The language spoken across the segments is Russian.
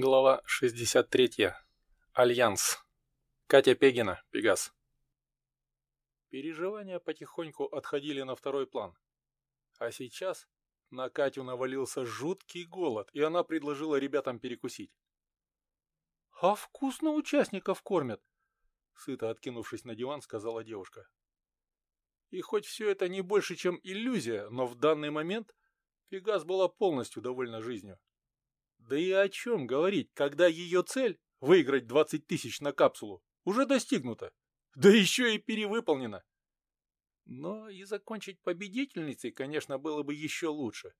Глава 63. Альянс. Катя Пегина, Пегас. Переживания потихоньку отходили на второй план. А сейчас на Катю навалился жуткий голод, и она предложила ребятам перекусить. «А вкусно участников кормят!» Сыто откинувшись на диван, сказала девушка. И хоть все это не больше, чем иллюзия, но в данный момент Пегас была полностью довольна жизнью. Да и о чем говорить, когда ее цель – выиграть 20 тысяч на капсулу – уже достигнута, да еще и перевыполнена. Но и закончить победительницей, конечно, было бы еще лучше.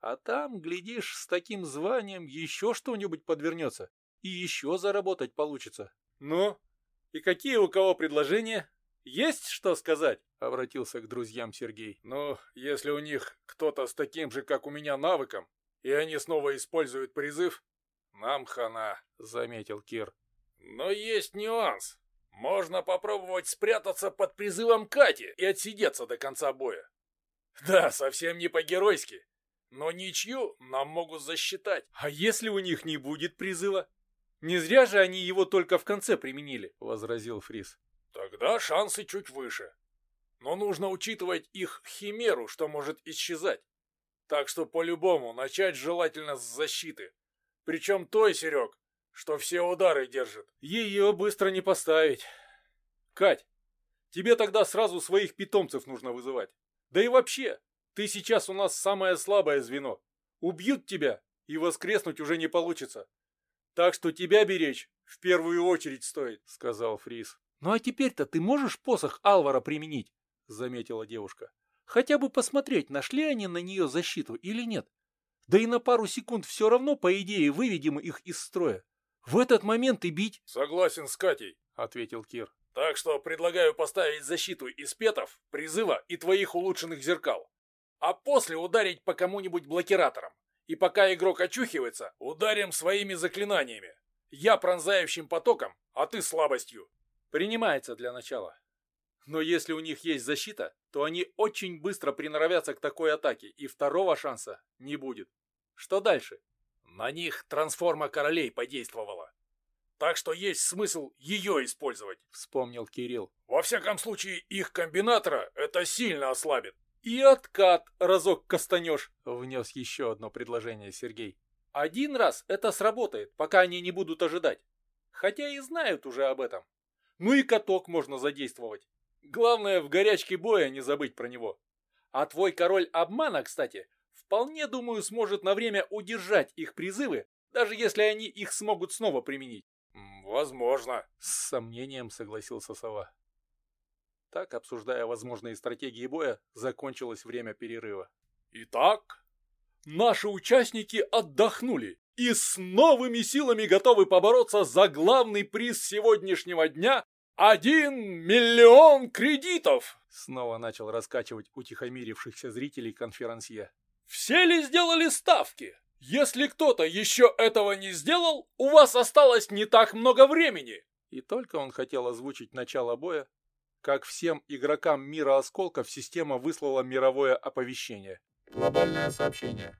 А там, глядишь, с таким званием еще что-нибудь подвернется, и еще заработать получится. Ну, и какие у кого предложения? Есть что сказать? Обратился к друзьям Сергей. Ну, если у них кто-то с таким же, как у меня, навыком, и они снова используют призыв, нам хана, заметил Кир. Но есть нюанс. Можно попробовать спрятаться под призывом Кати и отсидеться до конца боя. Да, совсем не по-геройски. Но ничью нам могут засчитать. А если у них не будет призыва? Не зря же они его только в конце применили, возразил Фрис. Тогда шансы чуть выше. Но нужно учитывать их химеру, что может исчезать. Так что по-любому начать желательно с защиты. Причем той, Серег, что все удары держит. Ее быстро не поставить. Кать, тебе тогда сразу своих питомцев нужно вызывать. Да и вообще, ты сейчас у нас самое слабое звено. Убьют тебя, и воскреснуть уже не получится. Так что тебя беречь в первую очередь стоит, сказал Фрис. Ну а теперь-то ты можешь посох Алвара применить? Заметила девушка. Хотя бы посмотреть, нашли они на нее защиту или нет. Да и на пару секунд все равно, по идее, выведем их из строя. В этот момент и бить. Согласен с Катей, ответил Кир. Так что предлагаю поставить защиту из петов, призыва и твоих улучшенных зеркал. А после ударить по кому-нибудь блокиратором. И пока игрок очухивается, ударим своими заклинаниями. Я пронзающим потоком, а ты слабостью. Принимается для начала. Но если у них есть защита, то они очень быстро приноровятся к такой атаке, и второго шанса не будет. Что дальше? На них трансформа королей подействовала. Так что есть смысл ее использовать, вспомнил Кирилл. Во всяком случае, их комбинатора это сильно ослабит. И откат разок кастанешь, внес еще одно предложение Сергей. Один раз это сработает, пока они не будут ожидать. Хотя и знают уже об этом. Ну и каток можно задействовать. Главное, в горячке боя не забыть про него. А твой король обмана, кстати, вполне, думаю, сможет на время удержать их призывы, даже если они их смогут снова применить. Возможно, с сомнением согласился Сова. Так, обсуждая возможные стратегии боя, закончилось время перерыва. Итак, наши участники отдохнули и с новыми силами готовы побороться за главный приз сегодняшнего дня «Один миллион кредитов!» Снова начал раскачивать утихомирившихся зрителей конферансье. «Все ли сделали ставки? Если кто-то еще этого не сделал, у вас осталось не так много времени!» И только он хотел озвучить начало боя, как всем игрокам мира осколков система выслала мировое оповещение. Глобальное сообщение.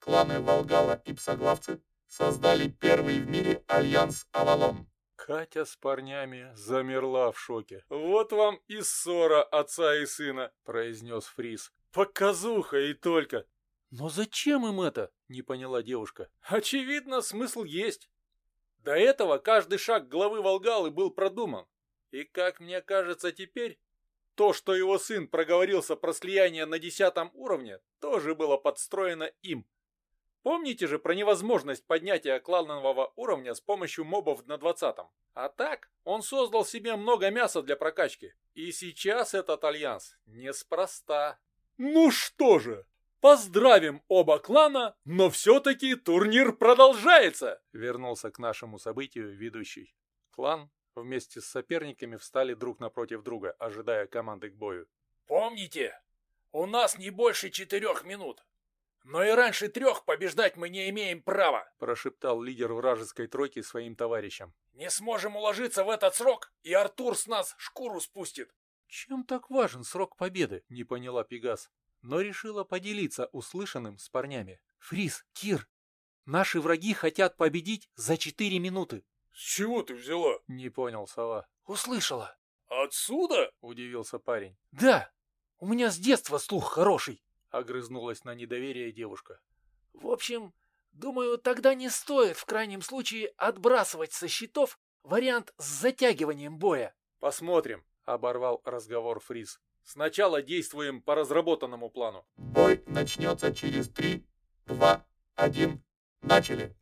Кланы Волгала и Псоглавцы создали первый в мире альянс Авалон. Катя с парнями замерла в шоке. «Вот вам и ссора отца и сына», — произнес Фрис. «Показуха и только». «Но зачем им это?» — не поняла девушка. «Очевидно, смысл есть. До этого каждый шаг главы Волгалы был продуман. И, как мне кажется теперь, то, что его сын проговорился про слияние на десятом уровне, тоже было подстроено им. Помните же про невозможность поднятия кланового уровня с помощью мобов на двадцатом? А так, он создал себе много мяса для прокачки. И сейчас этот альянс неспроста. Ну что же, поздравим оба клана, но все-таки турнир продолжается! Вернулся к нашему событию ведущий. Клан вместе с соперниками встали друг напротив друга, ожидая команды к бою. Помните, у нас не больше четырех минут. «Но и раньше трех побеждать мы не имеем права!» – прошептал лидер вражеской тройки своим товарищам. «Не сможем уложиться в этот срок, и Артур с нас шкуру спустит!» «Чем так важен срок победы?» – не поняла Пегас, но решила поделиться услышанным с парнями. «Фрис, Кир, Наши враги хотят победить за четыре минуты. С чего ты взяла? Не понял сова. Услышала. Отсюда? Удивился парень. Да, у меня с детства слух хороший. Огрызнулась на недоверие девушка. В общем, думаю, тогда не стоит в крайнем случае отбрасывать со счетов вариант с затягиванием боя. Посмотрим, оборвал разговор Фриз. Сначала действуем по разработанному плану. Бой начнется через три, два, один. Начали.